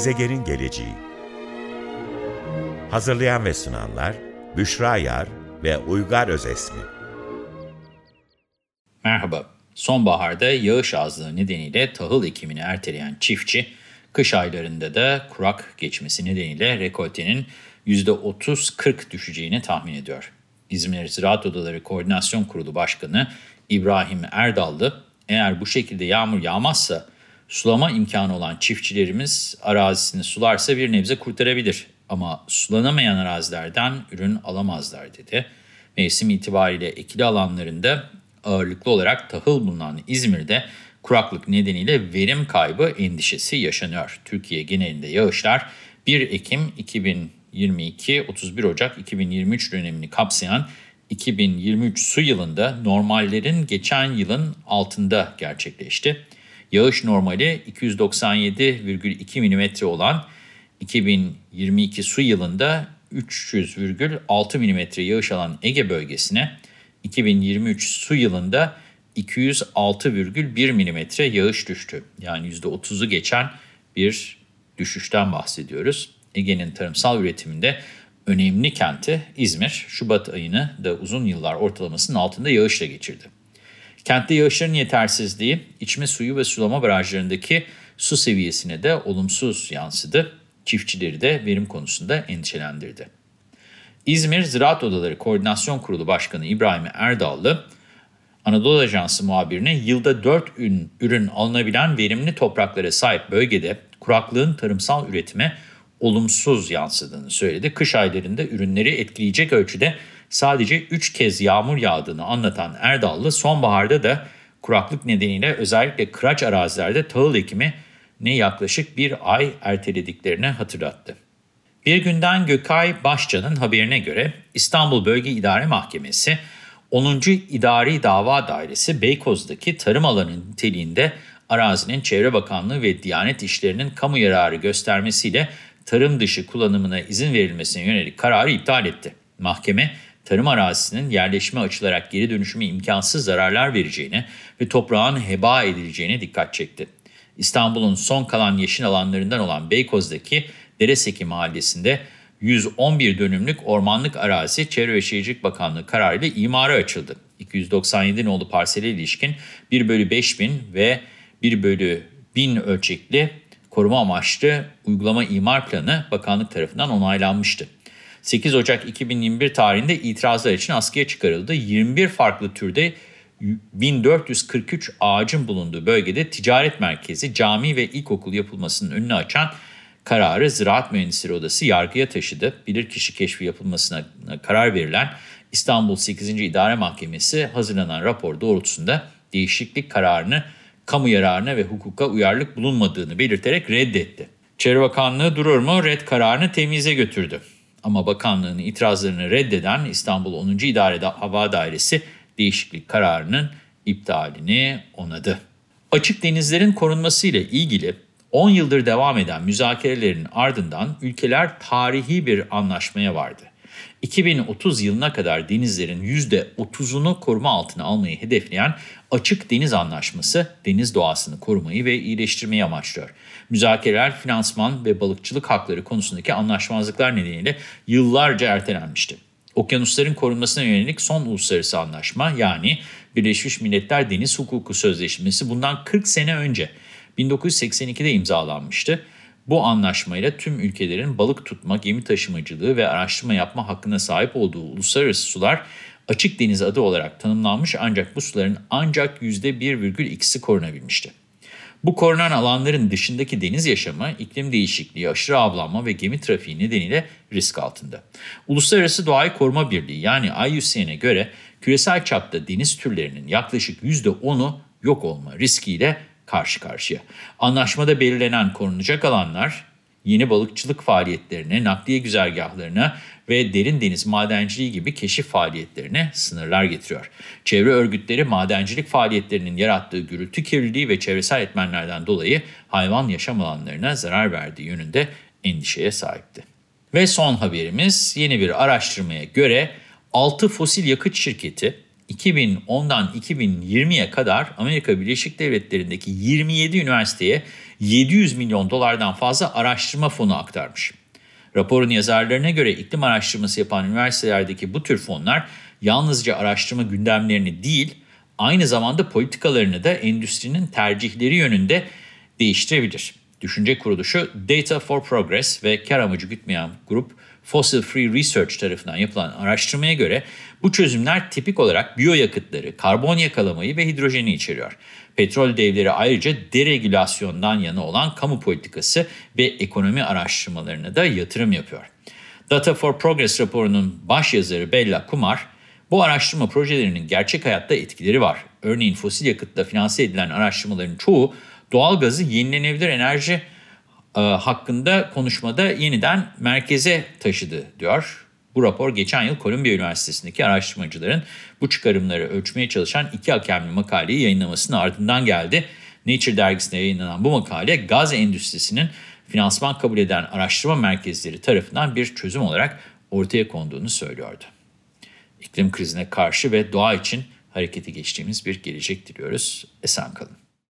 Gezegenin geleceği Hazırlayan ve sunanlar Büşra Yar ve Uygar Özesmi Merhaba. Sonbaharda yağış azlığı nedeniyle tahıl ekimini erteleyen çiftçi, kış aylarında da kurak geçmesi nedeniyle rekoltenin %30-40 düşeceğini tahmin ediyor. İzmir Ziraat Odaları Koordinasyon Kurulu Başkanı İbrahim Erdallı, eğer bu şekilde yağmur yağmazsa sulama imkanı olan çiftçilerimiz arazisini sularsa bir nebze kurtarabilir. Ama sulanamayan arazilerden ürün alamazlar dedi. Mevsim itibariyle ekili alanlarında ağırlıklı olarak tahıl bulunan İzmir'de kuraklık nedeniyle verim kaybı endişesi yaşanıyor. Türkiye genelinde yağışlar 1 Ekim 2022-31 Ocak 2023 dönemini kapsayan 2023 su yılında normallerin geçen yılın altında gerçekleşti. Yağış normali 297,2 mm olan 2022 su yılında 300,6 mm yağış alan Ege bölgesine 2023 su yılında 206,1 mm yağış düştü. Yani %30'u geçen bir düşüşten bahsediyoruz. Ege'nin tarımsal üretiminde önemli kenti İzmir, Şubat ayını da uzun yıllar ortalamasının altında yağışla geçirdi. Kentte yağışların yetersizliği, içme suyu ve sulama barajlarındaki su seviyesine de olumsuz yansıdı. Çiftçileri de verim konusunda endişelendirdi. İzmir Ziraat Odaları Koordinasyon Kurulu Başkanı İbrahim Erdallı, Anadolu Ajansı muhabirine yılda 4 ürün, alınabilen verimli topraklara sahip bölgede kuraklığın tarımsal üretime olumsuz yansıdığını söyledi. Kış aylarında ürünleri etkileyecek ölçüde sadece 3 kez yağmur yağdığını anlatan Erdallı, sonbaharda da kuraklık nedeniyle özellikle kıraç arazilerde tahıl ekimi ne yaklaşık bir ay ertelediklerini hatırlattı. Bir günden Gökay Başcan'ın haberine göre İstanbul Bölge İdare Mahkemesi 10. İdari Dava Dairesi Beykoz'daki tarım alanı niteliğinde arazinin Çevre Bakanlığı ve Diyanet İşleri'nin kamu yararı göstermesiyle tarım dışı kullanımına izin verilmesine yönelik kararı iptal etti. Mahkeme, tarım arazisinin yerleşime açılarak geri dönüşüme imkansız zararlar vereceğine ve toprağın heba edileceğine dikkat çekti. İstanbul'un son kalan yeşil alanlarından olan Beykoz'daki Dereseki Mahallesi'nde 111 dönümlük ormanlık arazi Çevre ve Şehircilik Bakanlığı kararıyla imara açıldı. 297 nolu parsele ilişkin 1 bölü 5000 ve 1 bölü 1000 ölçekli koruma amaçlı uygulama imar planı bakanlık tarafından onaylanmıştı. 8 Ocak 2021 tarihinde itirazlar için askıya çıkarıldı. 21 farklı türde 1443 ağacın bulunduğu bölgede ticaret merkezi, cami ve ilkokul yapılmasının önünü açan kararı Ziraat Mühendisleri Odası yargıya taşıdı. Bilirkişi keşfi yapılmasına karar verilen İstanbul 8. İdare Mahkemesi hazırlanan rapor doğrultusunda değişiklik kararını kamu yararına ve hukuka uyarlık bulunmadığını belirterek reddetti. Çevre Bakanlığı durur mu? Red kararını temize götürdü. Ama bakanlığın itirazlarını reddeden İstanbul 10. İdare Hava Dairesi değişiklik kararının iptalini onadı. Açık denizlerin korunması ile ilgili 10 yıldır devam eden müzakerelerin ardından ülkeler tarihi bir anlaşmaya vardı. 2030 yılına kadar denizlerin %30'unu koruma altına almayı hedefleyen Açık Deniz Anlaşması, deniz doğasını korumayı ve iyileştirmeyi amaçlıyor. Müzakereler, finansman ve balıkçılık hakları konusundaki anlaşmazlıklar nedeniyle yıllarca ertelenmişti. Okyanusların korunmasına yönelik son uluslararası anlaşma yani Birleşmiş Milletler Deniz Hukuku Sözleşmesi bundan 40 sene önce 1982'de imzalanmıştı. Bu anlaşmayla tüm ülkelerin balık tutma, gemi taşımacılığı ve araştırma yapma hakkına sahip olduğu uluslararası sular açık deniz adı olarak tanımlanmış ancak bu suların ancak %1,2'si korunabilmişti. Bu korunan alanların dışındaki deniz yaşamı, iklim değişikliği, aşırı avlanma ve gemi trafiği nedeniyle risk altında. Uluslararası Doğayı Koruma Birliği yani IUCN'e göre küresel çapta deniz türlerinin yaklaşık %10'u yok olma riskiyle karşı karşıya. Anlaşmada belirlenen korunacak alanlar yeni balıkçılık faaliyetlerine, nakliye güzergahlarına ve derin deniz madenciliği gibi keşif faaliyetlerine sınırlar getiriyor. Çevre örgütleri madencilik faaliyetlerinin yarattığı gürültü kirliliği ve çevresel etmenlerden dolayı hayvan yaşam alanlarına zarar verdiği yönünde endişeye sahipti. Ve son haberimiz yeni bir araştırmaya göre 6 fosil yakıt şirketi 2010'dan 2020'ye kadar Amerika Birleşik Devletleri'ndeki 27 üniversiteye 700 milyon dolardan fazla araştırma fonu aktarmış. Raporun yazarlarına göre iklim araştırması yapan üniversitelerdeki bu tür fonlar yalnızca araştırma gündemlerini değil, aynı zamanda politikalarını da endüstrinin tercihleri yönünde değiştirebilir. Düşünce kuruluşu Data for Progress ve kar amacı gütmeyen grup Fossil Free Research tarafından yapılan araştırmaya göre bu çözümler tipik olarak biyoyakıtları, karbon yakalamayı ve hidrojeni içeriyor. Petrol devleri ayrıca deregülasyondan yana olan kamu politikası ve ekonomi araştırmalarına da yatırım yapıyor. Data for Progress raporunun başyazarı Bella Kumar, bu araştırma projelerinin gerçek hayatta etkileri var. Örneğin fosil yakıtla finanse edilen araştırmaların çoğu doğal gazı yenilenebilir enerji e, hakkında konuşmada yeniden merkeze taşıdı diyor. Bu rapor geçen yıl Kolumbiya Üniversitesi'ndeki araştırmacıların bu çıkarımları ölçmeye çalışan iki hakemli makaleyi yayınlamasının ardından geldi. Nature dergisinde yayınlanan bu makale gaz endüstrisinin finansman kabul eden araştırma merkezleri tarafından bir çözüm olarak ortaya konduğunu söylüyordu. İklim krizine karşı ve doğa için harekete geçtiğimiz bir gelecek diliyoruz. Esen kalın.